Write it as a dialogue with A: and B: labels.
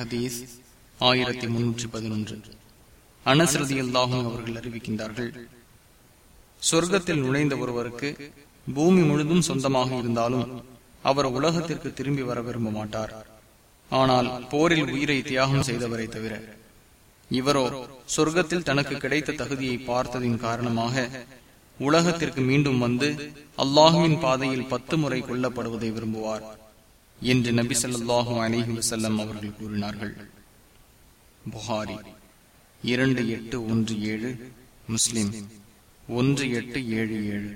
A: ஹதீஸ் ஆயிரத்தி முன்னூற்றி பதினொன்று. அனசரதி அல்லாஹும் அவர்கள் அறிவிக்கின்றார்கள் சொர்க்கத்தில் நுழைந்த ஒருவருக்கு பூமி முழுதும் சொந்தமாக இருந்தாலும் அவர் உலகத்திற்கு திரும்பி வர விரும்ப மாட்டார். ஆனால் போரில் உயிரை தியாகம் செய்தவரை தவிர இவரோ சொர்க்கத்தில் தனக்கு கிடைத்த தகுதியை பார்த்ததின் காரணமாக உலகத்திற்கு மீண்டும் வந்து அல்லாஹுவின் பாதையில் பத்து முறை கொல்லப்படுவதை விரும்புவார். என்று நபி சொல்லாஹு அலிஹி வசல்லம் அவர்கள் கூறினார்கள். புகாரி இரண்டு எட்டு ஒன்று ஏழு முஸ்லிம் ஒன்று எட்டு ஏழு ஏழு.